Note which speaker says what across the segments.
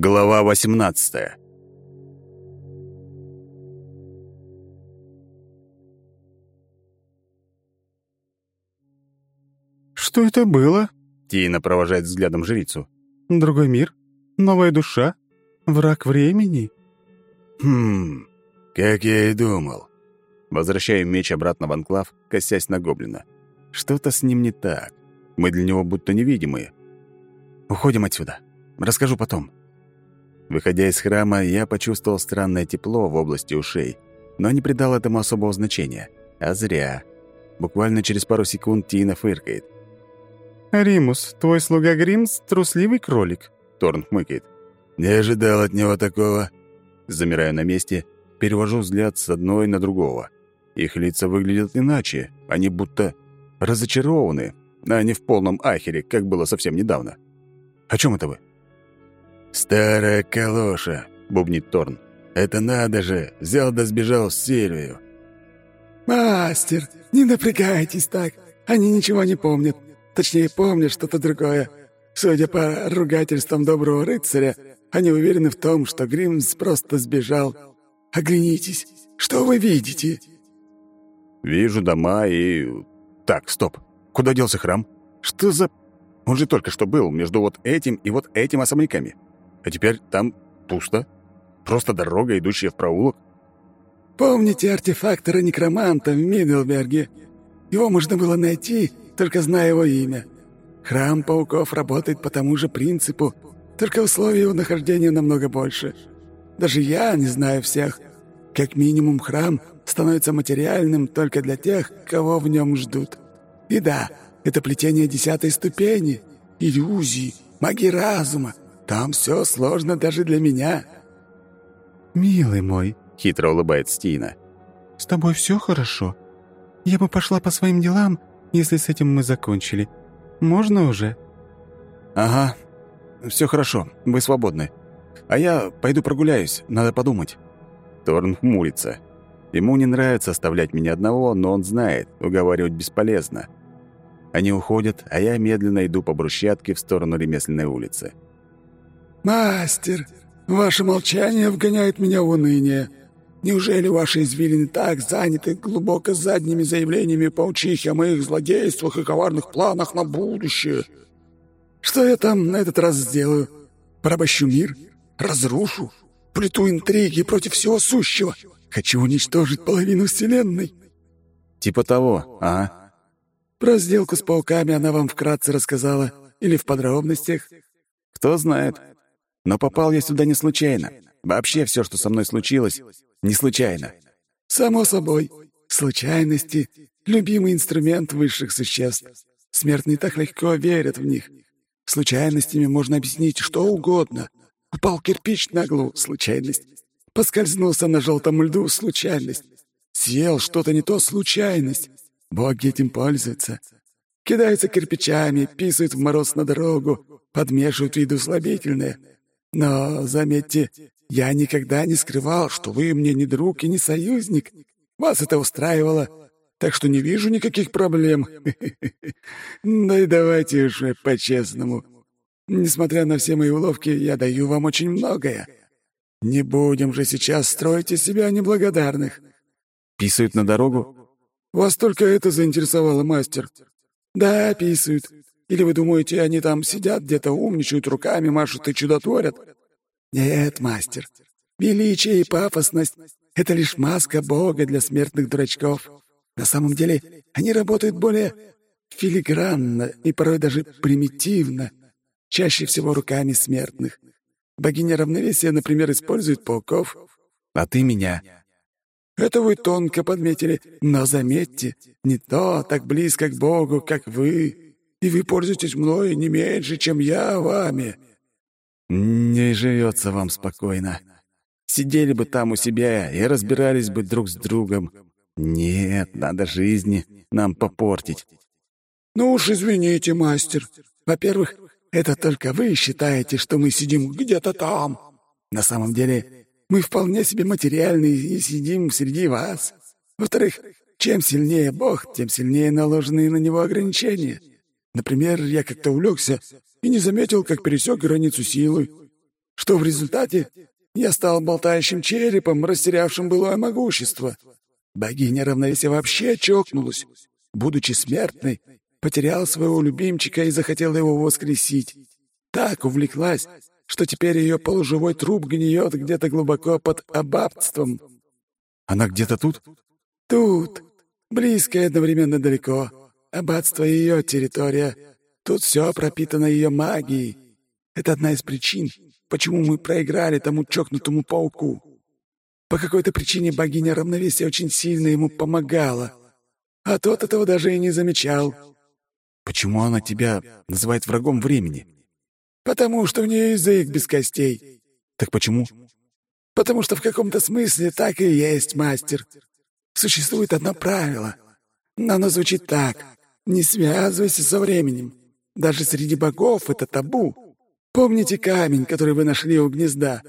Speaker 1: Глава 18.
Speaker 2: Что это было?
Speaker 1: Тина провожает взглядом жрицу.
Speaker 2: Другой мир? Новая душа? Враг времени?
Speaker 1: Хм, как я и думал. Возвращаю меч обратно в анклав, косясь на гоблина. Что-то с ним не так. Мы для него будто невидимые. Уходим отсюда. Расскажу потом. Выходя из храма, я почувствовал странное тепло в области ушей, но не придал этому особого значения. А зря. Буквально через пару секунд Тина фыркает.
Speaker 2: «Римус, твой слуга Гримс — трусливый кролик», —
Speaker 1: Торн хмыкает. «Не ожидал от него такого». Замираю на месте, перевожу взгляд с одной на другого. Их лица выглядят иначе, они будто разочарованы, а не в полном ахере, как было совсем недавно. «О чем это вы?»
Speaker 3: «Старая калоша», — бубнит Торн. «Это надо же! Взял да сбежал в Сильвию».
Speaker 4: «Мастер, не напрягайтесь так. Они ничего не помнят. Точнее, помнят что-то другое. Судя по ругательствам доброго рыцаря, они уверены в том, что Гримс просто сбежал. Оглянитесь, что вы видите?»
Speaker 1: «Вижу дома и... Так, стоп. Куда делся храм? Что за... Он же только что был между вот этим и вот этим особняками. А теперь там пусто. Просто дорога, идущая в проулок.
Speaker 4: Помните артефактора некроманта в Миддлберге? Его можно было найти, только зная его имя. Храм пауков работает по тому же принципу, только условия его нахождения намного больше. Даже я не знаю всех. Как минимум, храм становится материальным только для тех, кого в нем ждут. И да, это плетение десятой ступени, иллюзии, магии разума, там все сложно даже для меня».
Speaker 2: «Милый мой», —
Speaker 1: хитро улыбается Тина.
Speaker 2: «С тобой все хорошо? Я бы пошла по своим делам, если с этим мы закончили. Можно уже?»
Speaker 1: «Ага, все хорошо, вы свободны. А я пойду прогуляюсь, надо подумать». Торн хмурится. Ему не нравится оставлять меня одного, но он знает, уговаривать бесполезно. Они уходят, а я медленно иду по брусчатке в сторону ремесленной улицы.
Speaker 4: «Мастер, ваше молчание вгоняет меня в уныние. Неужели ваши извилины так заняты глубоко задними заявлениями паучихи о моих злодействах и коварных планах на будущее? Что я там на этот раз сделаю? Порабощу мир? Разрушу? Плету интриги против всего сущего? Хочу уничтожить половину Вселенной?»
Speaker 1: «Типа того, а?»
Speaker 4: «Про сделку с пауками она вам вкратце рассказала? Или в подробностях?»
Speaker 1: «Кто знает. Но попал я сюда не случайно. Вообще все, что со мной случилось, не случайно.
Speaker 4: Само собой. Случайности — любимый инструмент высших существ. Смертные так легко верят в них. Случайностями можно объяснить что угодно. Упал кирпич на углу — случайность. Поскользнулся на желтом льду — случайность. Съел что-то не то — случайность. Боги этим пользуются. Кидаются кирпичами, писают в мороз на дорогу, подмешивают в слабительное — но, заметьте, я никогда не скрывал, что вы мне не друг и не союзник. Вас это устраивало, так что не вижу никаких проблем. Да и давайте уж по-честному. Несмотря на все мои уловки, я даю вам очень многое. Не будем же сейчас строить из себя неблагодарных.
Speaker 1: Писают на дорогу?
Speaker 4: Вас только это заинтересовало, мастер. Да, писают. Или вы думаете, они там сидят где-то, умничают руками, машут и чудотворят? Нет, мастер. Величие и пафосность — это лишь маска Бога для смертных дурачков. На самом деле они работают более филигранно и порой даже примитивно, чаще всего руками смертных. Богиня равновесия, например, использует пауков.
Speaker 1: А ты меня.
Speaker 4: Это вы тонко подметили, но заметьте, не то так близко к Богу, как вы и вы пользуетесь мной не меньше, чем я вами».
Speaker 1: «Не живется вам спокойно. Сидели бы там у себя и разбирались бы друг с другом. Нет, надо жизни нам попортить».
Speaker 4: «Ну уж извините, мастер. Во-первых, это только вы считаете, что мы сидим где-то там. На самом деле, мы вполне себе материальны и сидим среди вас. Во-вторых, чем сильнее Бог, тем сильнее наложенные на него ограничения. Например, я как-то увлекся и не заметил, как пересек границу силы. что в результате я стал болтающим черепом, растерявшим былое могущество. Богиня равновесия вообще чокнулась. Будучи смертной, потеряла своего любимчика и захотела его воскресить. Так увлеклась, что теперь ее полуживой труп гниет где-то глубоко под аббатством.
Speaker 1: Она где-то тут?
Speaker 4: Тут. Близко и одновременно далеко. Аббатство — ее территория. Тут все пропитано ее магией. Это одна из причин, почему мы проиграли тому чокнутому пауку. По какой-то причине богиня равновесия очень сильно ему помогала, а тот этого даже и не замечал.
Speaker 1: Почему она тебя называет врагом времени?
Speaker 4: Потому что у нее язык без костей.
Speaker 1: Так почему?
Speaker 4: Потому что в каком-то смысле так и есть, мастер. Существует одно правило. Но оно звучит так. Не связывайся со временем. Даже среди богов это табу. Помните камень, который вы нашли у гнезда?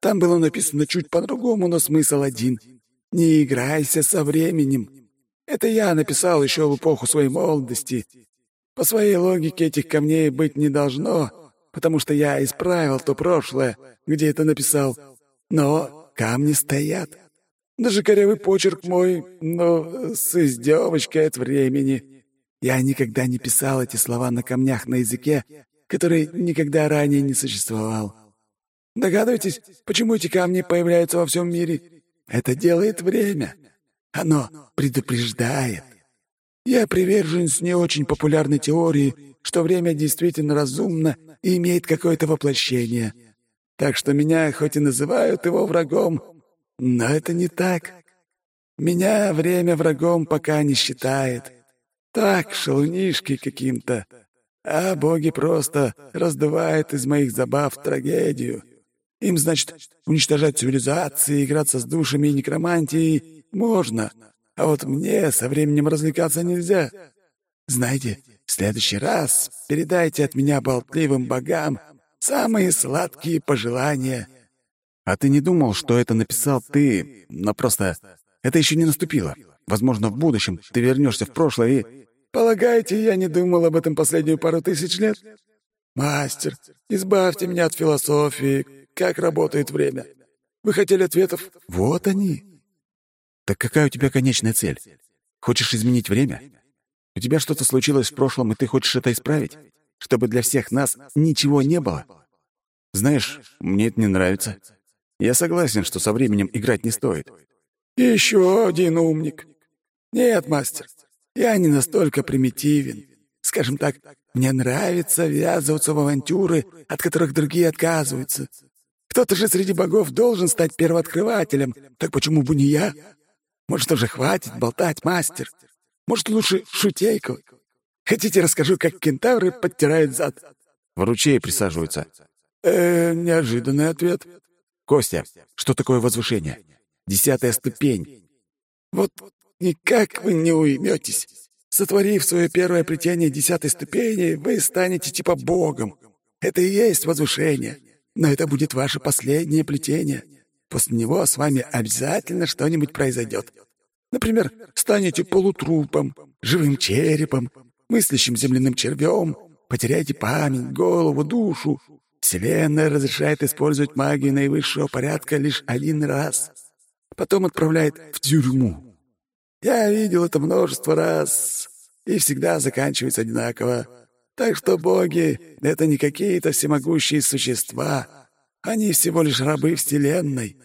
Speaker 4: Там было написано чуть по-другому, но смысл один. Не играйся со временем. Это я написал еще в эпоху своей молодости. По своей логике этих камней быть не должно, потому что я исправил то прошлое, где это написал. Но камни стоят. Даже корявый почерк мой, но с издевочкой от времени. Я никогда не писал эти слова на камнях на языке, который никогда ранее не существовал. Догадываетесь, почему эти камни появляются во всем мире? Это делает время. Оно предупреждает. Я приверженец не очень популярной теории, что время действительно разумно и имеет какое-то воплощение. Так что меня хоть и называют его врагом, но это не так. Меня время врагом пока не считает. Так, шалунишки каким-то а боги просто раздувают из моих забав трагедию. Им, значит, уничтожать цивилизации, играться с душами и некромантией можно, а вот мне со временем развлекаться нельзя. Знаете, в следующий раз передайте от меня болтливым богам самые сладкие пожелания.
Speaker 1: А ты не думал, что это написал ты, но просто это еще не наступило. Возможно, в будущем ты вернешься в прошлое и...
Speaker 4: Полагаете, я не думал об этом последнюю пару тысяч лет? Мастер, избавьте меня от философии, как работает время. Вы хотели ответов? Вот они.
Speaker 1: Так какая у тебя конечная цель? Хочешь изменить время? У тебя что-то случилось в прошлом, и ты хочешь это исправить? Чтобы для всех нас ничего не было? Знаешь, мне это не нравится. Я согласен, что со временем играть не стоит.
Speaker 4: Еще один умник. Нет, мастер, я не настолько примитивен. Скажем так, мне нравится ввязываться в авантюры, от которых другие отказываются. Кто-то же среди богов должен стать первооткрывателем, так почему бы не я? Может, уже хватит болтать, мастер? Может, лучше шутейку? Хотите, расскажу, как кентавры подтирают зад?
Speaker 1: В ручей присаживаются.
Speaker 4: Э, неожиданный ответ.
Speaker 1: Костя, что такое возвышение? Десятая ступень.
Speaker 4: Вот Никак вы не уйметесь. Сотворив свое первое плетение десятой ступени, вы станете типа богом. Это и есть возвышение. Но это будет ваше последнее плетение. После него с вами обязательно что-нибудь произойдет. Например, станете полутрупом, живым черепом, мыслящим земляным червем, потеряете память, голову, душу. Вселенная разрешает использовать магию наивысшего порядка лишь один раз. Потом отправляет в тюрьму. Я видел это множество раз, и всегда заканчивается одинаково. Так что боги — это не какие-то всемогущие существа. Они всего лишь рабы Вселенной.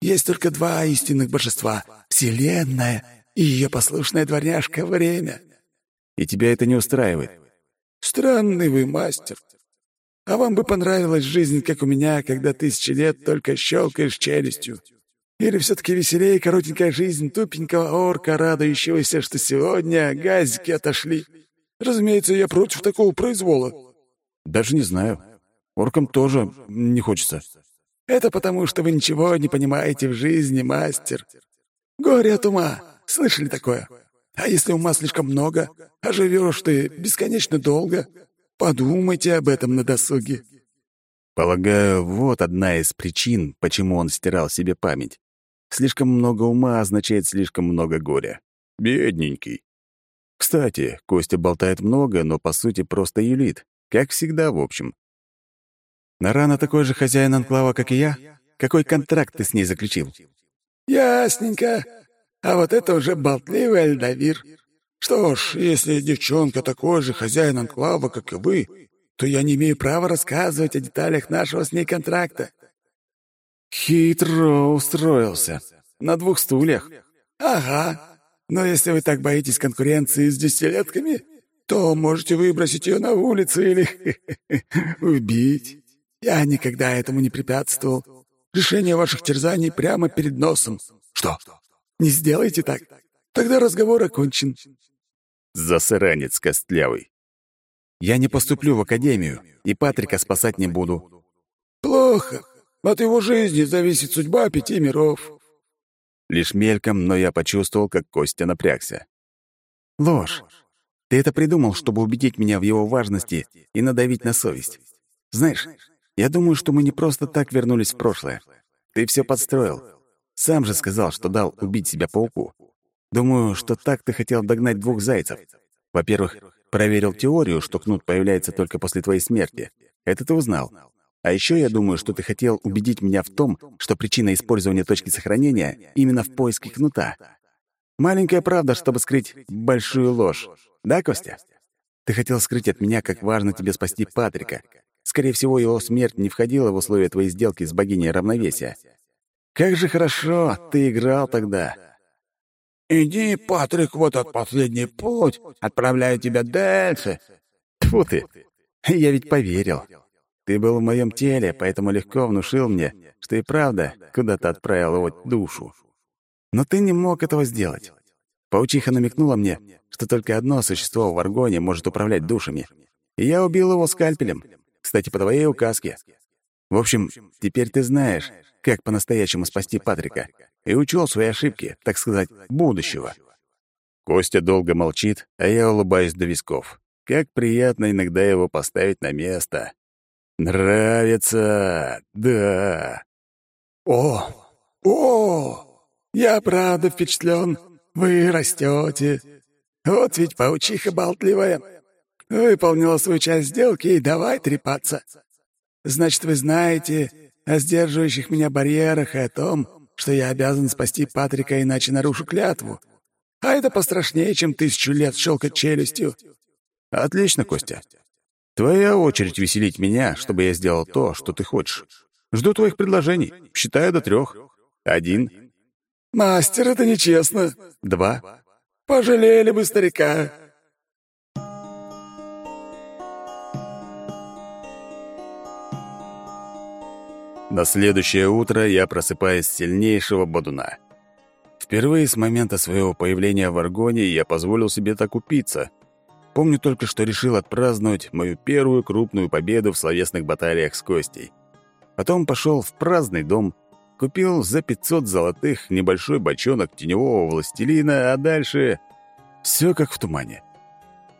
Speaker 4: Есть только два истинных божества — Вселенная и ее послушная дворняжка — Время.
Speaker 1: И тебя это не устраивает?
Speaker 4: Странный вы мастер. А вам бы понравилась жизнь, как у меня, когда тысячи лет только щелкаешь челюстью. Или все-таки веселее коротенькая жизнь тупенького орка, радующегося, что сегодня газики отошли? Разумеется, я против такого произвола.
Speaker 1: Даже не знаю. Оркам тоже не хочется.
Speaker 4: Это потому, что вы ничего не понимаете в жизни, мастер. Горе от ума. Слышали такое? А если ума слишком много, а живешь ты бесконечно долго, подумайте об этом на досуге.
Speaker 1: Полагаю, вот одна из причин, почему он стирал себе память. Слишком много ума означает слишком много горя. Бедненький. Кстати, Костя болтает много, но по сути просто юлит. Как всегда, в общем. Нарана такой же хозяин анклава, как и я? Какой контракт ты с ней заключил?»
Speaker 4: «Ясненько. А вот это уже болтливый Альдавир. Что ж, если девчонка такой же хозяин анклава, как и вы, то я не имею права рассказывать о деталях нашего с ней контракта».
Speaker 1: «Хитро устроился. На двух стульях».
Speaker 4: «Ага. Но если вы так боитесь конкуренции с десятилетками, то можете выбросить ее на улицу или убить. Я никогда этому не препятствовал. Решение ваших терзаний прямо перед носом. Что? Не сделайте так. Тогда разговор окончен.
Speaker 1: Засранец костлявый. Я не поступлю в академию, и Патрика спасать не буду.
Speaker 4: Плохо. От его жизни зависит судьба пяти миров.
Speaker 1: Лишь мельком, но я почувствовал, как Костя напрягся. Ложь. Ты это придумал, чтобы убедить меня в его важности и надавить на совесть. Знаешь, я думаю, что мы не просто так вернулись в прошлое. Ты все подстроил. Сам же сказал, что дал убить себя пауку. Думаю, что так ты хотел догнать двух зайцев. Во-первых, проверил теорию, что кнут появляется только после твоей смерти. Это ты узнал. А еще я думаю, что ты хотел убедить меня в том, что причина использования точки сохранения именно в поиске кнута. Маленькая правда, чтобы скрыть большую ложь. Да, Костя? Ты хотел скрыть от меня, как важно тебе спасти Патрика. Скорее всего, его смерть не входила в условия твоей сделки с богиней равновесия. Как же хорошо ты играл тогда.
Speaker 4: «Иди, Патрик, в этот последний путь, отправляю тебя дальше».
Speaker 1: Тьфу ты! Я ведь поверил. Ты был в моем теле, поэтому легко внушил мне, что и правда куда-то отправил его душу. Но ты не мог этого сделать. Паучиха намекнула мне, что только одно существо в Аргоне может управлять душами. И я убил его скальпелем. Кстати, по твоей указке. В общем, теперь ты знаешь, как по-настоящему спасти Патрика, и учел свои ошибки, так сказать, будущего. Костя долго молчит, а я улыбаюсь до висков. Как приятно иногда его поставить на место. Нравится, да.
Speaker 4: О, о, я правда впечатлен. Вы растете. Вот ведь паучиха болтливая. Выполнила свою часть сделки и давай трепаться. Значит, вы знаете о сдерживающих меня барьерах и о том, что я обязан спасти Патрика, иначе нарушу клятву. А это пострашнее, чем тысячу лет щелкать челюстью.
Speaker 1: Отлично, Костя. Твоя очередь веселить меня, чтобы я сделал то, что ты хочешь. Жду твоих предложений. Считаю до трех. Один.
Speaker 4: Мастер, это нечестно.
Speaker 1: Два.
Speaker 4: Пожалели бы старика.
Speaker 1: На следующее утро я просыпаюсь с сильнейшего бодуна. Впервые с момента своего появления в Аргоне я позволил себе так упиться — Помню только, что решил отпраздновать мою первую крупную победу в словесных баталиях с Костей. Потом пошел в праздный дом, купил за 500 золотых небольшой бочонок теневого властелина, а дальше все как в тумане.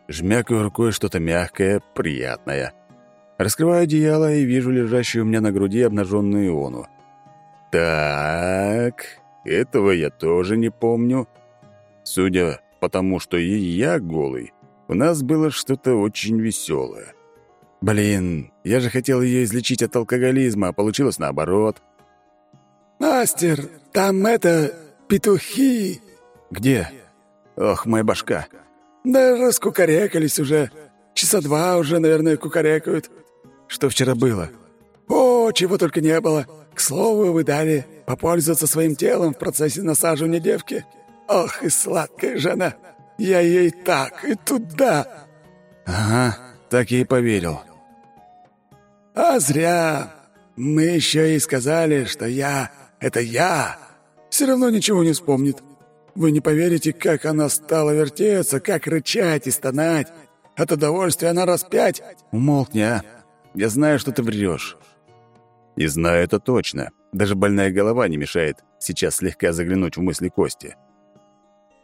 Speaker 1: Жмякаю рукой что-то мягкое, приятное. Раскрываю одеяло и вижу лежащую у меня на груди обнаженную Иону. Так, этого я тоже не помню. Судя по тому, что и я голый, у нас было что-то очень веселое. Блин, я же хотел ее излечить от алкоголизма, а получилось наоборот.
Speaker 4: «Мастер, там это... петухи!»
Speaker 1: «Где?» «Ох, моя башка!»
Speaker 4: «Да раскукарекались уже. Часа два уже, наверное, кукарекают».
Speaker 1: «Что вчера было?»
Speaker 4: «О, чего только не было. К слову, вы дали попользоваться своим телом в процессе насаживания девки. Ох, и сладкая жена!» Я ей так и туда.
Speaker 1: Ага, так я и поверил.
Speaker 4: А зря. Мы еще и сказали, что я — это я. Все равно ничего не вспомнит. Вы не поверите, как она стала вертеться, как рычать и стонать. От удовольствия она распять.
Speaker 1: Умолкни, а. Я знаю, что ты врешь. Не знаю это точно. Даже больная голова не мешает сейчас слегка заглянуть в мысли Кости.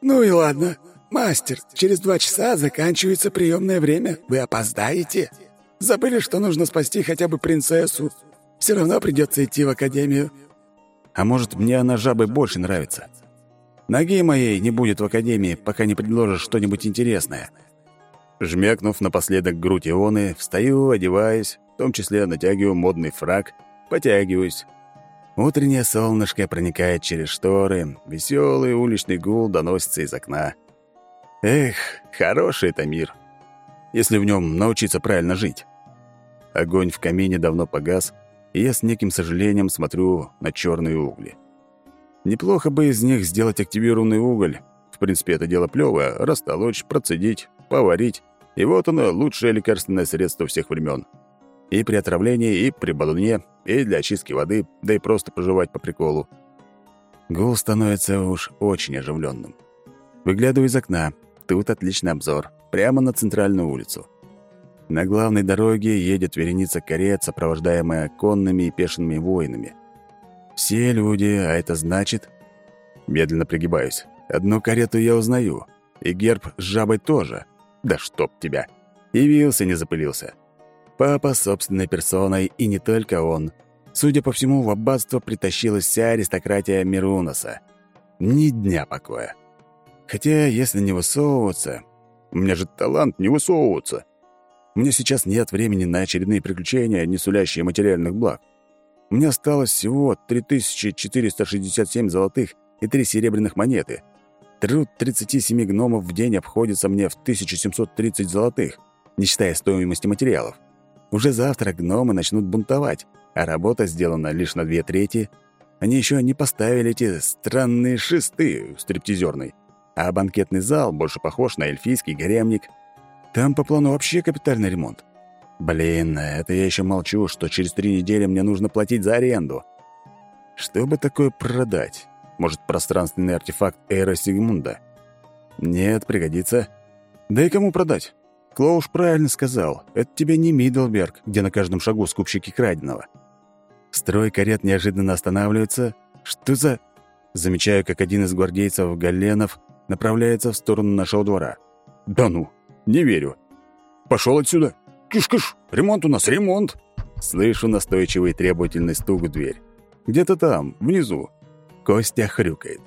Speaker 4: Ну и ладно. «Мастер, через два часа заканчивается приемное время. Вы опоздаете? Забыли, что нужно спасти хотя бы принцессу? Все равно придется идти в академию».
Speaker 1: «А может, мне она жабы больше нравится? Ноги моей не будет в академии, пока не предложишь что-нибудь интересное». Жмякнув напоследок грудь Ионы, встаю, одеваюсь, в том числе натягиваю модный фраг, потягиваюсь. Утреннее солнышко проникает через шторы, веселый уличный гул доносится из окна. Эх, хороший это мир, если в нем научиться правильно жить. Огонь в камине давно погас, и я с неким сожалением смотрю на черные угли. Неплохо бы из них сделать активированный уголь. В принципе, это дело плевое. Растолочь, процедить, поварить. И вот оно, лучшее лекарственное средство всех времен. И при отравлении, и при балуне, и для очистки воды, да и просто пожевать по приколу. Гул становится уж очень оживленным. Выглядываю из окна. Тут отличный обзор. Прямо на центральную улицу. На главной дороге едет вереница карет, сопровождаемая конными и пешими воинами. Все люди, а это значит... Медленно пригибаюсь. Одну карету я узнаю. И герб с жабой тоже. Да чтоб тебя. Явился, не запылился. Папа собственной персоной, и не только он. Судя по всему, в аббатство притащилась вся аристократия Мируноса. Ни дня покоя. Хотя, если не высовываться... У меня же талант не высовываться. Мне сейчас нет времени на очередные приключения, не сулящие материальных благ. Мне осталось всего 3467 золотых и 3 серебряных монеты. Труд 37 гномов в день обходится мне в 1730 золотых, не считая стоимости материалов. Уже завтра гномы начнут бунтовать, а работа сделана лишь на две трети. Они еще не поставили эти странные шесты в стриптизерной, а банкетный зал больше похож на эльфийский гаремник. Там по плану вообще капитальный ремонт. Блин, это я еще молчу, что через три недели мне нужно платить за аренду. Что бы такое продать? Может, пространственный артефакт Эра Сигмунда? Нет, пригодится. Да и кому продать? Клоуш правильно сказал. Это тебе не Миддлберг, где на каждом шагу скупщики краденого. Строй карет неожиданно останавливается. Что за... Замечаю, как один из гвардейцев Галенов направляется в сторону нашего двора. Да ну, не верю. Пошел отсюда. «Кыш-кыш! Ремонт у нас, ремонт!» Слышу настойчивый требовательный стук в дверь. Где-то там, внизу. Костя хрюкает.